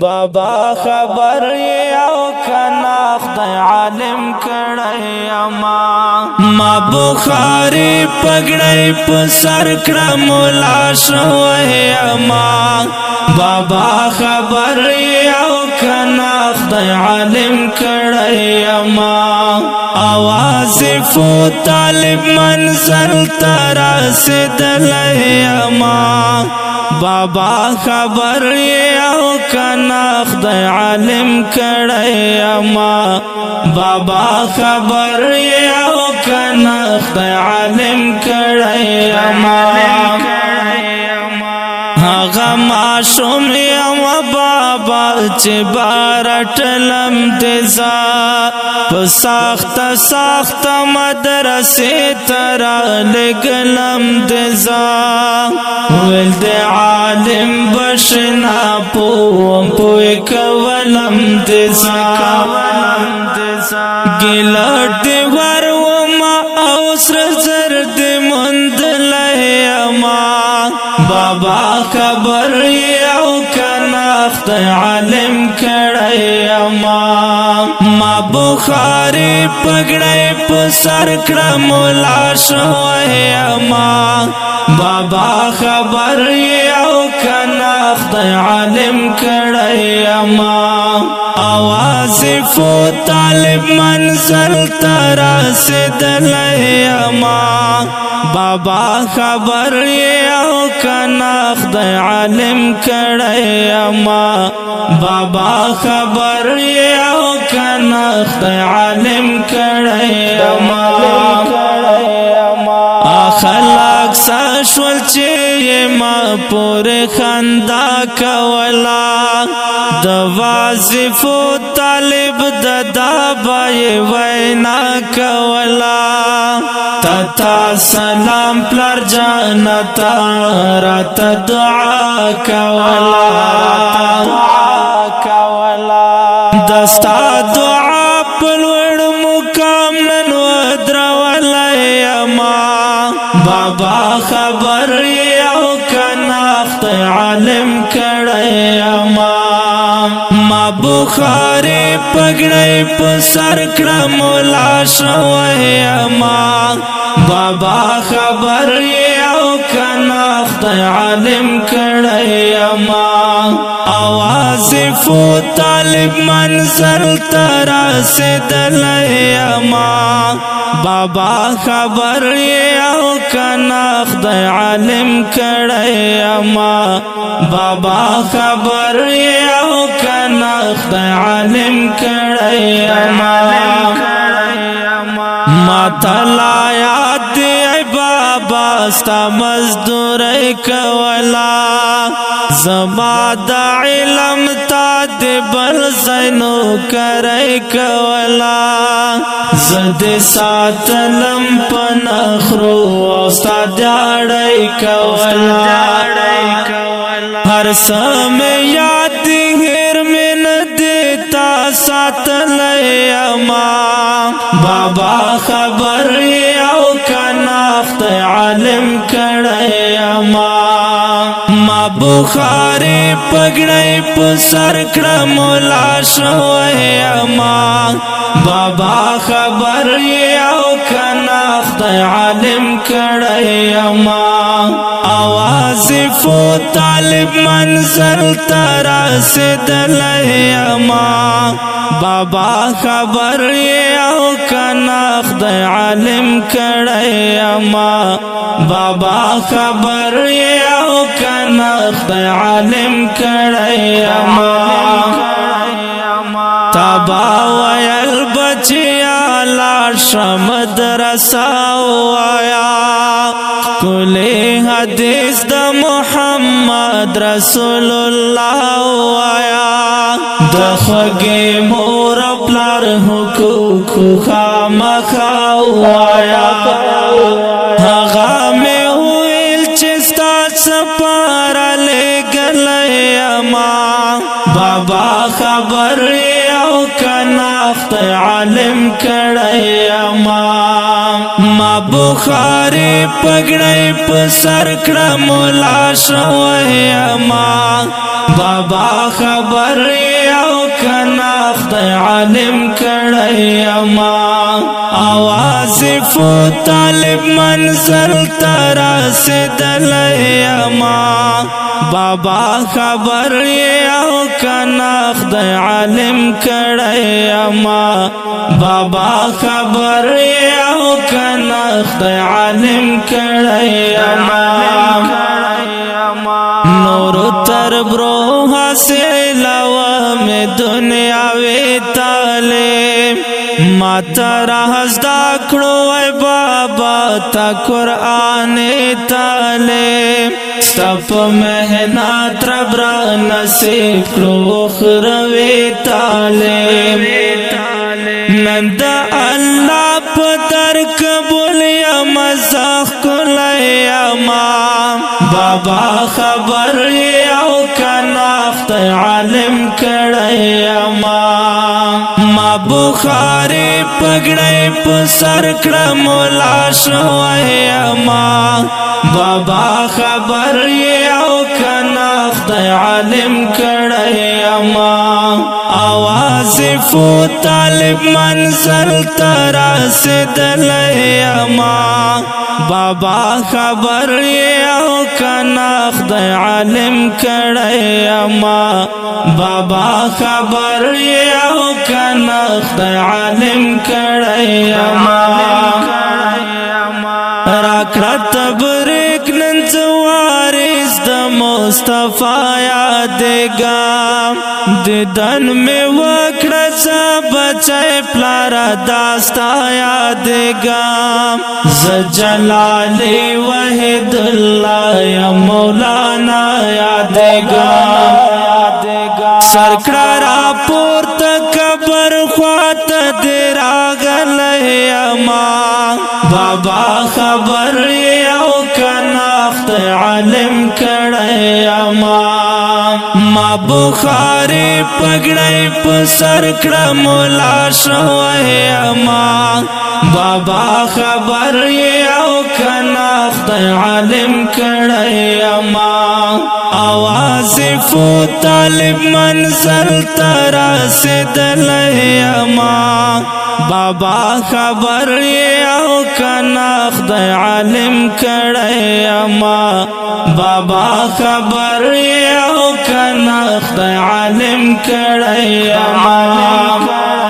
بابا خبر او کنا خدای عالم کړی اما ما بخاری پګړی په سر کړه مولا شو اما بابا خبر او کنا خدای عالم کړی اما اواز فو طالب منزل تر سدلای اما بابا خبر کنا خدای عالم کړی اما بابا خبر یو کنا خدای عالم کړی اما معصوم یم بابا چې بارټلم تزا په سخت سخت مدرسې تر لګلم تزا ول د عالم بشنا پوم پوي کولم تزا عالم کړی اما ما بخاری پګړې په سر کړه مولا شوی اما بابا خبر یو کنا خدای عالم کړی اما आवाज़ फो तालिब मंज़ल तरा से दलया माँ बाबा खबर ये आओ کنا خدای عالم کړی اما بابا خبر یو کنا خدای عالم کړی اما اخلاق ساشول چې ما پور خندا کولا د وظیفو طالب ددا بای وینا کولا تتا سلام پلر جانتا رات دعا کولا بخاری پګړی په سر کړه مولا شوه اما بابا خبر او کنا خدای عالم کړه اما او عازفو طالب منزل تراس دلیا ما بابا خبر یو کنا خدای عالم کړی ما بابا خبر یو کنا خدای عالم کړی ما ما تلا یاد بابا ستا مزدور کولا زما د علم بر زینو کرے کولا زد ساتلم پنخرو اوستا دیاڑے کولا ہر سمیا بخاری پګړې په سر کړه مولا شوې اما بابا خبر یې او کنا خدای عالم کړې اما حاضفو طالب منزل تراس دلہیما بابا خبر یو کناخ دی علم کڑیما بابا خبر یو کناخ دی علم کڑیما تبا ویل بچیا لاشم درساو آیا کلی حدیث د محمد رسول الله وایا د خوږې مور پلار حقوق خامخ وایا هغه مې ویل چې ستاسو پر خارې پګړې په سر کړه مولا شوه اما بابا خبر او کنا خدای عالم کړه اما واصف طالب منزل تراس دلیا ما بابا خبر او کنا خدای عالم کړی ما بابا خبر او کنا خدای عالم کړی ما نور تر برو حاصل و دنیا ما تر حزدا کړو اے بابا تا قران تعالی ستپ مهنات رب را نصیب کړو خروي تعالی نند الله په در قبول یا مزاح کولای ما بابا خبر او کنا عالم کړه بخاری پګړې په سر کړه مولا شوې اما بابا خبر یې او کنا خدای عالم کړه اما आवाज फो तालिब मंजल तरस दलयमा बाबा खबर او کنا خدای عالم کړی اما بابا خبر او کنا خدای عالم کړی اما را کړه تبریک نن څوارز د مصطفی یادګار دیدن می وکړه بچای پلارا داستا یادګام ز جلال وحد الله یا مولانا یادګام سرکړه را پورته قبر خواته دې راغله یا ما بابا خبر یو کناخت عالم کړه یا ما بخاری پګړی په سر کړه مولا شوه اما بابا خبر او کنا خدای عالم کړه اما اواز فو طالب منزل تر سدل اما بابا خبر او کنا خدای عالم کړی اما بابا خبر او کنا خدای عالم کړی اما